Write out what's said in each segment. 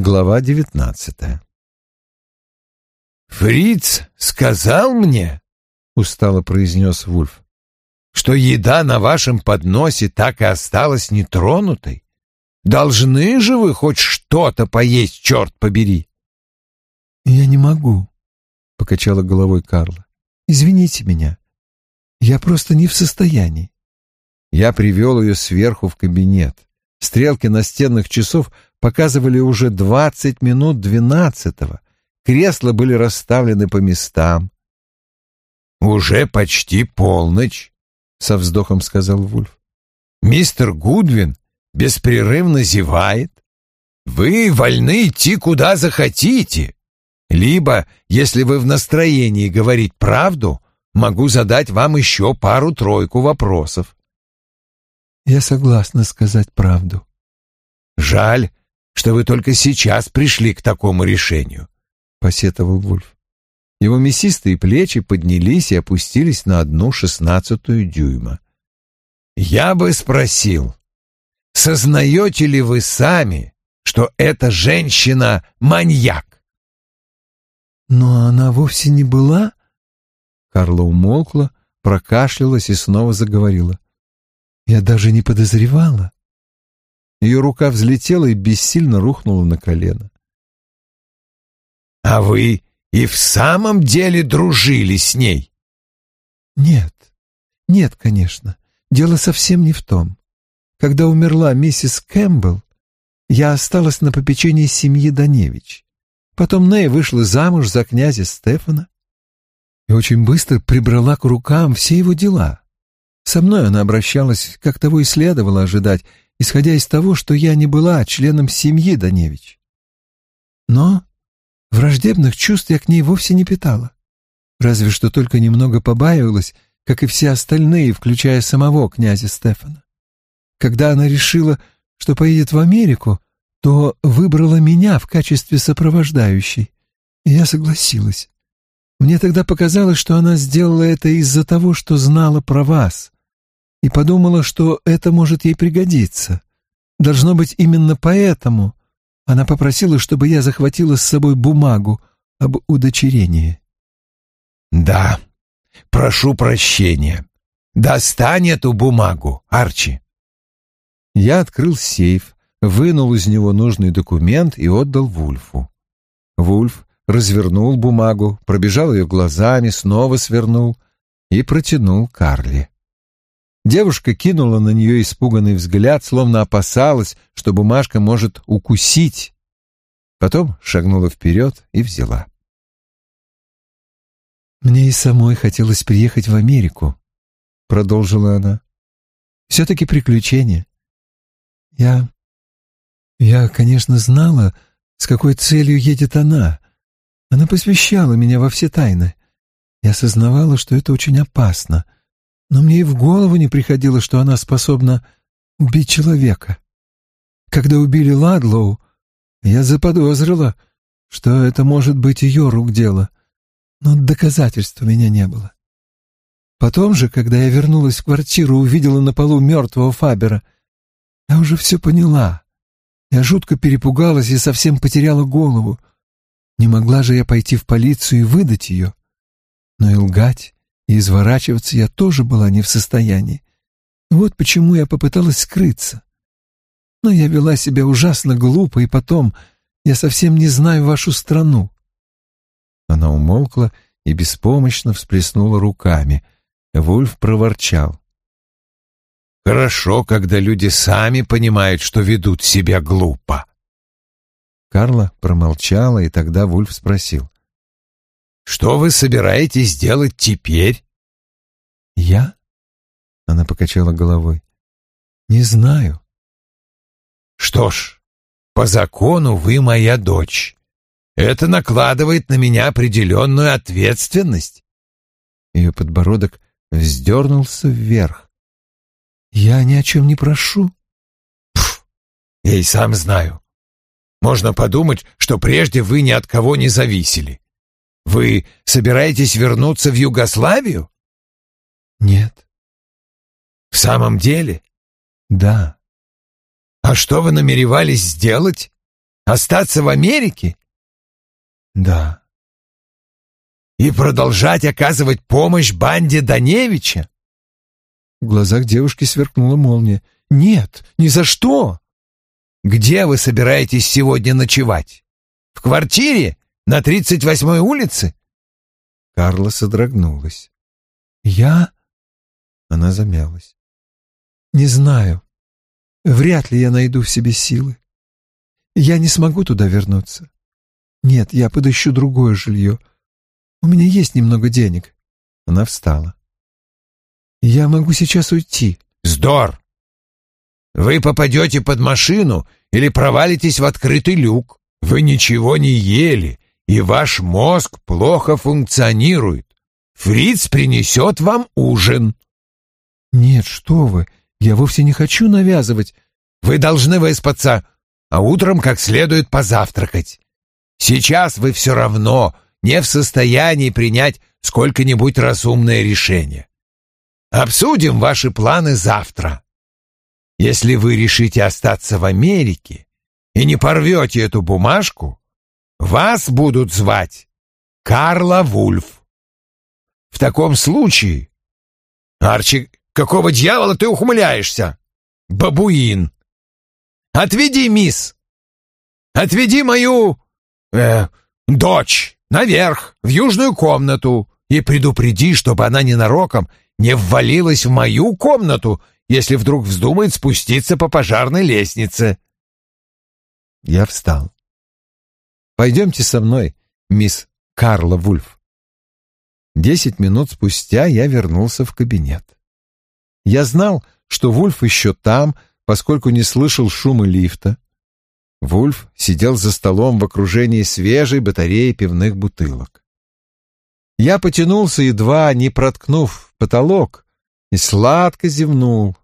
Глава девятнадцатая. «Фриц сказал мне, — устало произнес Вульф, — что еда на вашем подносе так и осталась нетронутой. Должны же вы хоть что-то поесть, черт побери!» «Я не могу», — покачала головой Карла. «Извините меня. Я просто не в состоянии». Я привел ее сверху в кабинет. Стрелки настенных часов показывали уже двадцать минут двенадцатого. Кресла были расставлены по местам. «Уже почти полночь», — со вздохом сказал Вульф. «Мистер Гудвин беспрерывно зевает. Вы вольны идти куда захотите. Либо, если вы в настроении говорить правду, могу задать вам еще пару-тройку вопросов. Я согласна сказать правду. Жаль, что вы только сейчас пришли к такому решению, — посетовал Вульф. Его мясистые плечи поднялись и опустились на одну шестнадцатую дюйма. «Я бы спросил, сознаете ли вы сами, что эта женщина — маньяк?» «Но она вовсе не была...» Карла умолкла, прокашлялась и снова заговорила. Я даже не подозревала. Ее рука взлетела и бессильно рухнула на колено. «А вы и в самом деле дружили с ней?» «Нет, нет, конечно. Дело совсем не в том. Когда умерла миссис Кэмпбелл, я осталась на попечении семьи Даневич. Потом Нэй вышла замуж за князя Стефана и очень быстро прибрала к рукам все его дела. Со мной она обращалась, как того и следовало ожидать, исходя из того, что я не была членом семьи Даневич. Но враждебных чувств я к ней вовсе не питала. Разве что только немного побаивалась, как и все остальные, включая самого князя Стефана. Когда она решила, что поедет в Америку, то выбрала меня в качестве сопровождающей, и я согласилась. Мне тогда показалось, что она сделала это из-за того, что знала про вас, и подумала, что это может ей пригодиться. Должно быть, именно поэтому она попросила, чтобы я захватила с собой бумагу об удочерении. «Да, прошу прощения. Достань эту бумагу, Арчи». Я открыл сейф, вынул из него нужный документ и отдал Вульфу. Вульф развернул бумагу, пробежал ее глазами, снова свернул и протянул Карли. Девушка кинула на нее испуганный взгляд, словно опасалась, что бумажка может укусить. Потом шагнула вперед и взяла. «Мне и самой хотелось приехать в Америку», — продолжила она. «Все-таки приключение. Я... я, конечно, знала, с какой целью едет она. Она посвящала меня во все тайны. Я осознавала, что это очень опасно — но мне и в голову не приходило, что она способна убить человека. Когда убили Ладлоу, я заподозрила, что это может быть ее рук дело, но доказательств у меня не было. Потом же, когда я вернулась в квартиру, увидела на полу мертвого Фабера, я уже все поняла. Я жутко перепугалась и совсем потеряла голову. Не могла же я пойти в полицию и выдать ее. Но и лгать и изворачиваться я тоже была не в состоянии. Вот почему я попыталась скрыться. Но я вела себя ужасно глупо, и потом я совсем не знаю вашу страну. Она умолкла и беспомощно всплеснула руками. Вульф проворчал. «Хорошо, когда люди сами понимают, что ведут себя глупо». Карла промолчала, и тогда Вульф спросил. Что вы собираетесь делать теперь? Я? Она покачала головой. Не знаю. Что ж, по закону вы моя дочь. Это накладывает на меня определенную ответственность. Ее подбородок вздернулся вверх. Я ни о чем не прошу. Пф, я и сам знаю. Можно подумать, что прежде вы ни от кого не зависели. Вы собираетесь вернуться в Югославию? Нет. В самом деле? Да. А что вы намеревались сделать? Остаться в Америке? Да. И продолжать оказывать помощь банде Даневича? В глазах девушки сверкнула молния. Нет, ни за что. Где вы собираетесь сегодня ночевать? В квартире на 38-й улице? Карла содрогнулась. Я? Она замялась. Не знаю. Вряд ли я найду в себе силы. Я не смогу туда вернуться. Нет, я подыщу другое жилье. У меня есть немного денег. Она встала. Я могу сейчас уйти. Здор! Вы попадете под машину или провалитесь в открытый люк. Вы ничего не ели, и ваш мозг плохо функционирует. Фриц принесет вам ужин. Нет, что вы, я вовсе не хочу навязывать. Вы должны выспаться, а утром как следует позавтракать. Сейчас вы все равно не в состоянии принять сколько-нибудь разумное решение. Обсудим ваши планы завтра. Если вы решите остаться в Америке и не порвете эту бумажку, вас будут звать Карла Вульф. В таком случае... Арчи, какого дьявола ты ухмыляешься? Бабуин. Отведи, мисс. Отведи мою... Э, дочь наверх, в южную комнату, и предупреди, чтобы она ненароком не ввалилась в мою комнату, если вдруг вздумает спуститься по пожарной лестнице. Я встал. Пойдемте со мной, мисс Карла Вульф. Десять минут спустя я вернулся в кабинет. Я знал, что Вульф еще там, поскольку не слышал шума лифта. Вульф сидел за столом в окружении свежей батареи пивных бутылок. Я потянулся, едва не проткнув потолок, и сладко зевнул.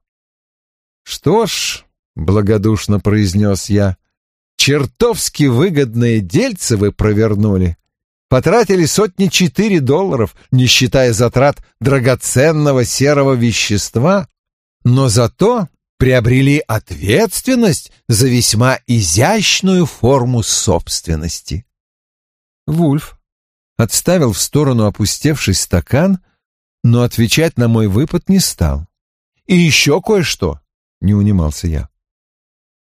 «Что ж», — благодушно произнес я, — «чертовски выгодные дельцы вы провернули. Потратили сотни четыре долларов, не считая затрат драгоценного серого вещества, но зато приобрели ответственность за весьма изящную форму собственности. Вульф отставил в сторону опустевший стакан, но отвечать на мой выпад не стал. «И еще кое-что», — не унимался я.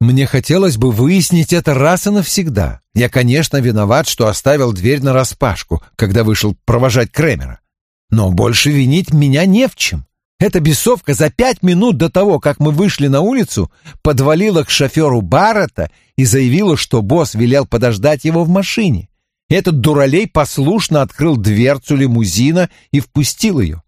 «Мне хотелось бы выяснить это раз и навсегда. Я, конечно, виноват, что оставил дверь нараспашку, когда вышел провожать Кремера. Но больше винить меня не в чем. Эта бесовка за пять минут до того, как мы вышли на улицу, подвалила к шоферу Баррета и заявила, что босс велел подождать его в машине. Этот дуралей послушно открыл дверцу лимузина и впустил ее.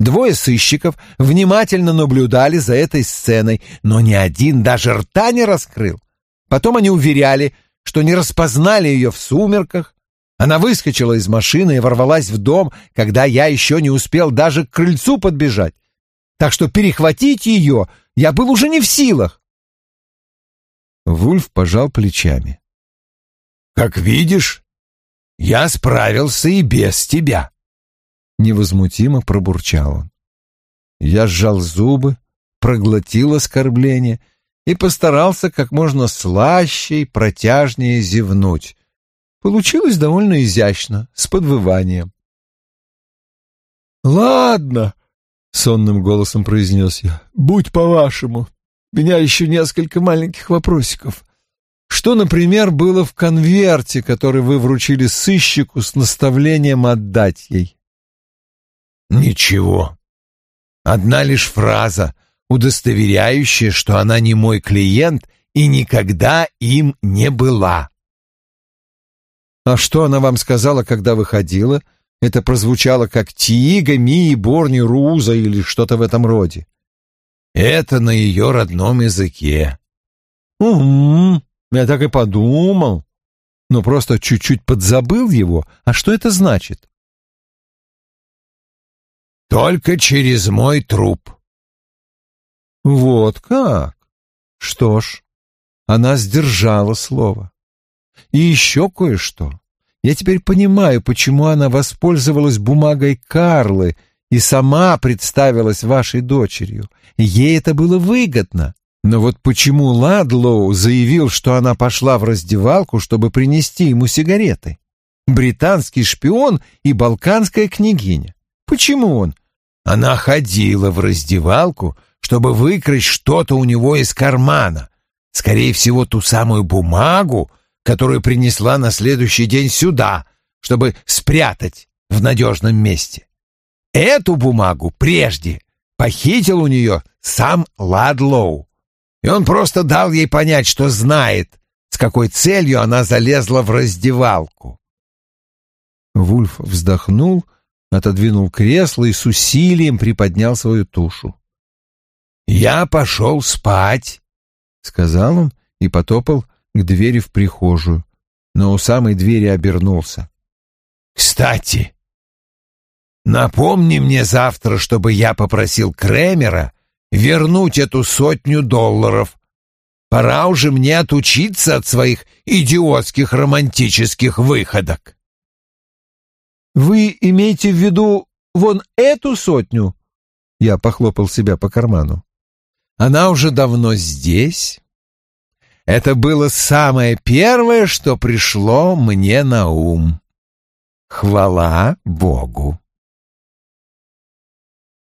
Двое сыщиков внимательно наблюдали за этой сценой, но ни один даже рта не раскрыл. Потом они уверяли, что не распознали ее в сумерках. Она выскочила из машины и ворвалась в дом, когда я еще не успел даже к крыльцу подбежать так что перехватить ее я был уже не в силах. Вульф пожал плечами. «Как видишь, я справился и без тебя», — невозмутимо пробурчал он. Я сжал зубы, проглотил оскорбление и постарался как можно слаще и протяжнее зевнуть. Получилось довольно изящно, с подвыванием. «Ладно», — сонным голосом произнес я. «Будь по-вашему. Меня еще несколько маленьких вопросиков. Что, например, было в конверте, который вы вручили сыщику с наставлением отдать ей?» «Ничего. Одна лишь фраза, удостоверяющая, что она не мой клиент и никогда им не была». «А что она вам сказала, когда выходила?» Это прозвучало как «Тига, Ми, Борни, Руза» или что-то в этом роде. Это на ее родном языке. Угу, я так и подумал. Но просто чуть-чуть подзабыл его. А что это значит? Только через мой труп. Вот как? Что ж, она сдержала слово. И еще кое-что. Я теперь понимаю, почему она воспользовалась бумагой Карлы и сама представилась вашей дочерью. Ей это было выгодно. Но вот почему Ладлоу заявил, что она пошла в раздевалку, чтобы принести ему сигареты? Британский шпион и балканская княгиня. Почему он? Она ходила в раздевалку, чтобы выкрасть что-то у него из кармана. Скорее всего, ту самую бумагу, которую принесла на следующий день сюда, чтобы спрятать в надежном месте. Эту бумагу прежде похитил у нее сам Ладлоу. И он просто дал ей понять, что знает, с какой целью она залезла в раздевалку. Вульф вздохнул, отодвинул кресло и с усилием приподнял свою тушу. «Я пошел спать», — сказал он и потопал к двери в прихожую, но у самой двери обернулся. «Кстати, напомни мне завтра, чтобы я попросил Кремера вернуть эту сотню долларов. Пора уже мне отучиться от своих идиотских романтических выходок». «Вы имеете в виду вон эту сотню?» Я похлопал себя по карману. «Она уже давно здесь. Это было самое первое, что пришло мне на ум. Хвала Богу!»